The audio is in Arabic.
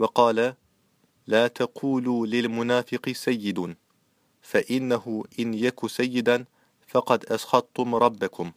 وقال لا تقولوا للمنافق سيد فإنه إن يك سيدا فقد أسخطتم ربكم.